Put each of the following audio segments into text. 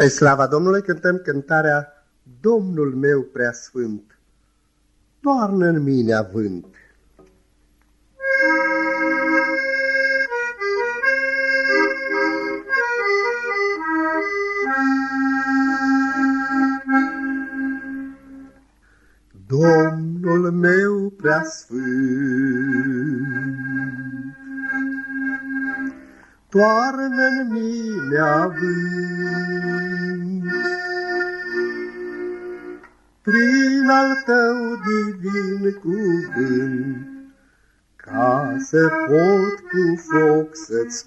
Spre slava Domnului cântăm cântarea Domnul meu preasfânt, toarnă în mine avânt. Domnul meu preasfânt, toarnă în mine avânt. Prin al tău divin cuvânt, ca să pot cu foc să-ți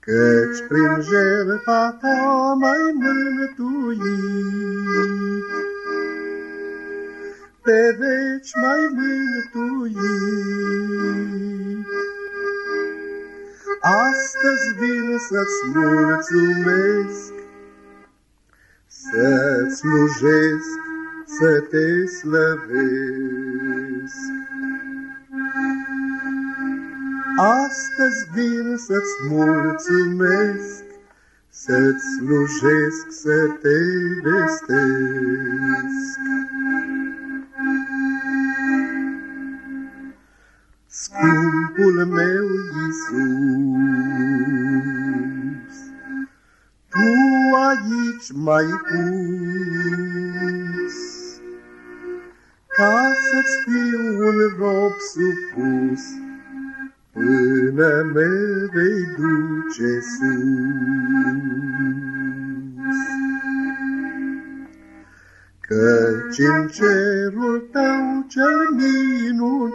Căci prin jertfa ta mai mântuit, pe veci mai mântuit. Astăzi vin să-ți mulțumesc, să-ți slujesc, să te slăvesc. Astăzi vin să-ți mulțumesc, să-ți slujesc, să te vestesc. Scumpul meu aici mai pus, ca să-ți fiu un rob supus, până me vei duce sus. Căci în cerul tău cel minunat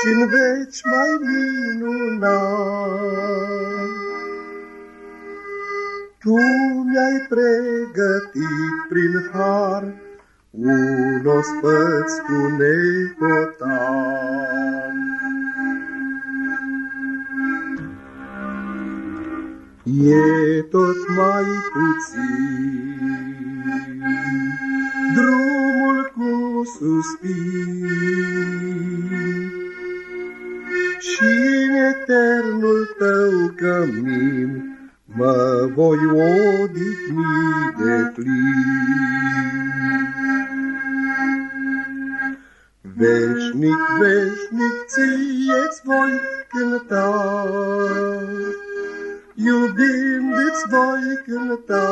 și în veci mai minunat, Tu mi-ai pregătit prin har un ospăț cu nehotan. E tot mai puțin drumul cu suspin și în eternul tău cămin mă voi odihni de plin. Veșnic, veșnic ție-ți voi cânta, Iubind-ți voi cânta.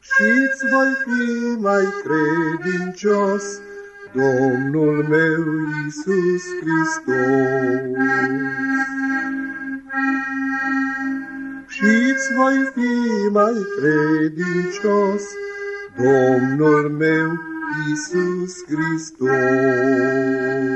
Și-ți voi fi mai credincios, Domnul meu Iisus Hristos. Voi fi mai credincios, Domnul meu Iisus Hristos.